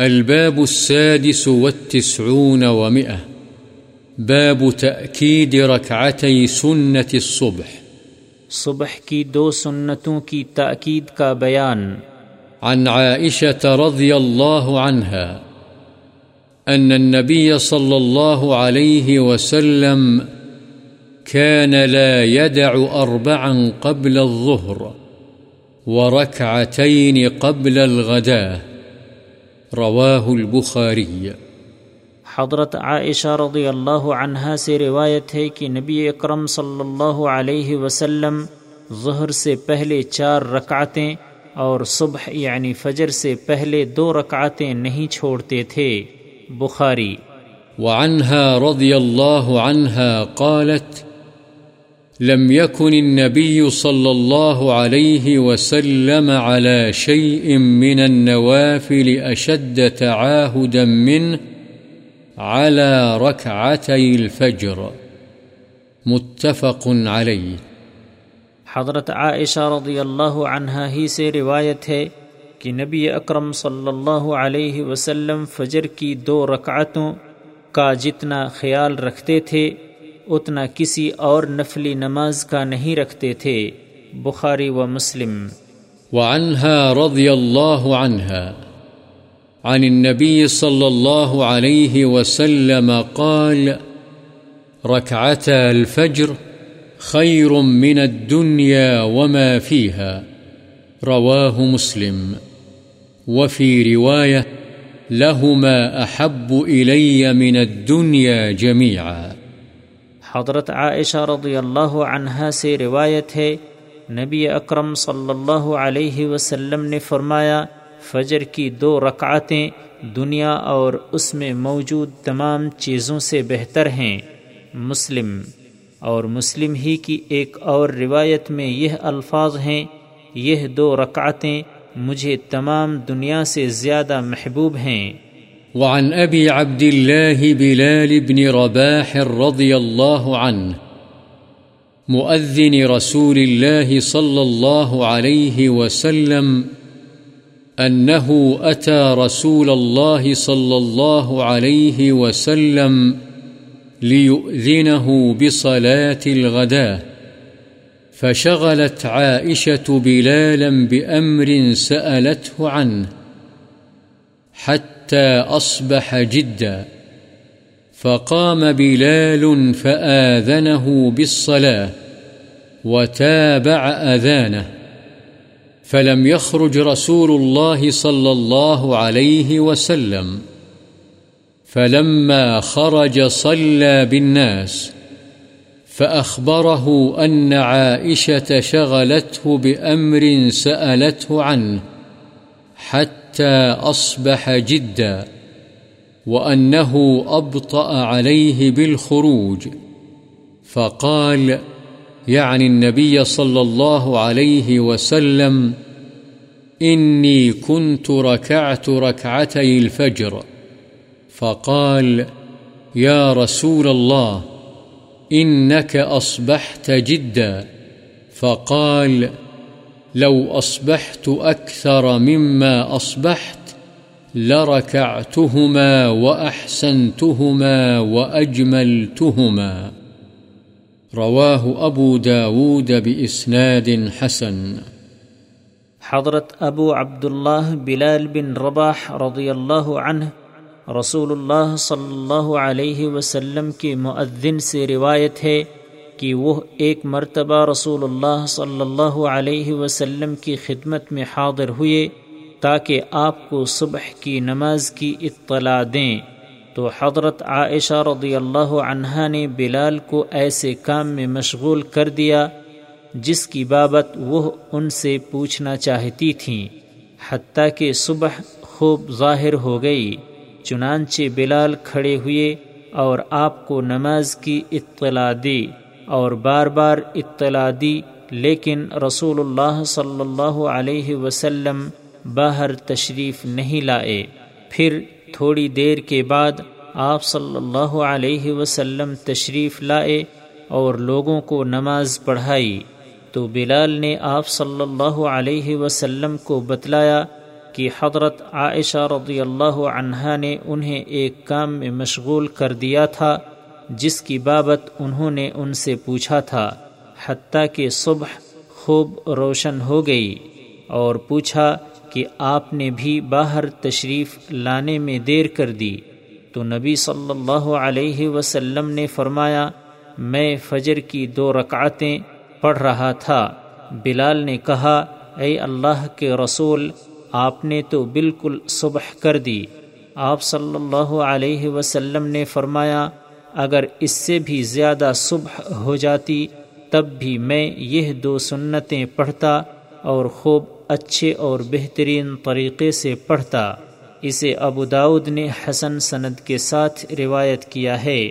الباب السادس والتسعون ومئة. باب تأكيد ركعتي سنة الصبح. صبح کی دو سنتوں کی تاکید کا بیان. عن عائشة رضي الله عنها أن النبي صلى الله عليه وسلم كان لا يدع أربعا قبل الظهر وركعتين قبل الغداه رواه البخاري حضرت عائشہ رضی اللہ عنہا سے روایت ہے کہ نبی اکرم صلی اللہ علیہ وسلم ظہر سے پہلے چار رکعتیں اور صبح یعنی فجر سے پہلے دو رکعتیں نہیں چھوڑتے تھے۔ بخاری۔ وعنها رضي الله عنها قالت لم يكن النبي صلى الله عليه وسلم على شيء من النوافل أشد تعاهدا منه على ركعتي الفجر. متفق عليه. حضرت عائشہ رضی اللہ عنہا ہی سے روایت ہے کہ نبی اکرم صلی اللہ علیہ وسلم فجر کی دو رکعتوں کا جتنا خیال رکھتے تھے اتنا کسی اور نفلی نماز کا نہیں رکھتے تھے، بخاری و مسلم۔ وعنها رضي الله عنها عن النبي صلى الله عليه وسلم قال ركعتا الفجر خير من الدنيا وما فيها رواه مسلم۔ وفي رواية لهما أحب إلي من الدنيا جميعا حضرت عائشہ رضی اللہ عنہا سے روایت ہے، نبی اکرم صلی اللہ علیہ وسلم نے فرمایا، فجر کی دو رکعتیں دنیا اور اس میں موجود تمام چیزوں سے بہتر ہیں۔ مسلم۔ اور مسلم ہی کی ایک اور روایت میں یہ الفاظ ہیں، یہ دو رکعتیں مجھے تمام دنیا سے زیادہ محبوب ہیں۔ وعن أبي عبد الله بلال بن رباح رضي الله عنه، مؤذن رسول الله صلى الله عليه وسلم أنه أتى رسول الله صلى الله عليه وسلم ليؤذنه بصلاة الغداء فشغلت عائشة بلالا بأمر سألته عنه. حتى أصبح جدا. فقام بلال فآذنه بالصلاة وتابع أذانه. فلم يخرج رسول الله صلى الله عليه وسلم. فلما خرج صلى بالناس. فأخبره أن عائشة شغلته بأمر سألته عنه. حتى حتى أصبح جدا وأنه أبطأ عليه بالخروج. فقال، يعني النبي صلى الله عليه وسلم، إني كنت ركعت ركعتي الفجر. فقال، يا رسول الله، إنك أصبحت جدا. فقال لو أصبحت أكثر مما أصبحت لركعتهما وأحسنتهما وأجملتهما. رواه أبو داود بإسناد حسن. حضرت ابو عبداللہ بلال بن رباح رضی اللہ عنہ رسول اللہ صلی اللہ علیہ وسلم کے معذن سے روایت ہے کہ وہ ایک مرتبہ رسول اللہ صلی اللہ علیہ وسلم کی خدمت میں حاضر ہوئے تاکہ آپ کو صبح کی نماز کی اطلاع دیں۔ تو حضرت عائشہ رضی اللہ عنہا نے بلال کو ایسے کام میں مشغول کر دیا جس کی بابت وہ ان سے پوچھنا چاہتی تھیں۔ حتیٰ کہ صبح خوب ظاہر ہو گئی، چنانچہ بلال کھڑے ہوئے اور آپ کو نماز کی اطلاع دی۔ اور بار بار اطلاع دی، لیکن رسول اللہ صلی اللہ علیہ وسلم باہر تشریف نہیں لائے۔ پھر تھوڑی دیر کے بعد آپ صلی اللہ علیہ وسلم تشریف لائے اور لوگوں کو نماز پڑھائی۔ تو بلال نے آپ صلی اللہ علیہ وسلم کو بتلایا کہ حضرت عائشہ رضی اللہ عنہا نے انہیں ایک کام میں مشغول کر دیا تھا۔ جس کی بابت انہوں نے ان سے پوچھا تھا، حتیٰ کہ صبح خوب روشن ہو گئی اور پوچھا کہ آپ نے بھی باہر تشریف لانے میں دیر کر دی۔ تو نبی صلی اللہ علیہ وسلم نے فرمایا، میں فجر کی دو رکعتیں پڑھ رہا تھا۔ بلال نے کہا، اے اللہ کے رسول، آپ نے تو بالکل صبح کر دی۔ آپ صلی اللہ علیہ وسلم نے فرمایا اگر اس سے بھی زیادہ صبح ہو جاتی، تب بھی میں یہ دو سنتیں پڑھتا اور خوب اچھے اور بہترین طریقے سے پڑھتا۔ اسے ابو داود نے حسن سند کے ساتھ روایت کیا ہے۔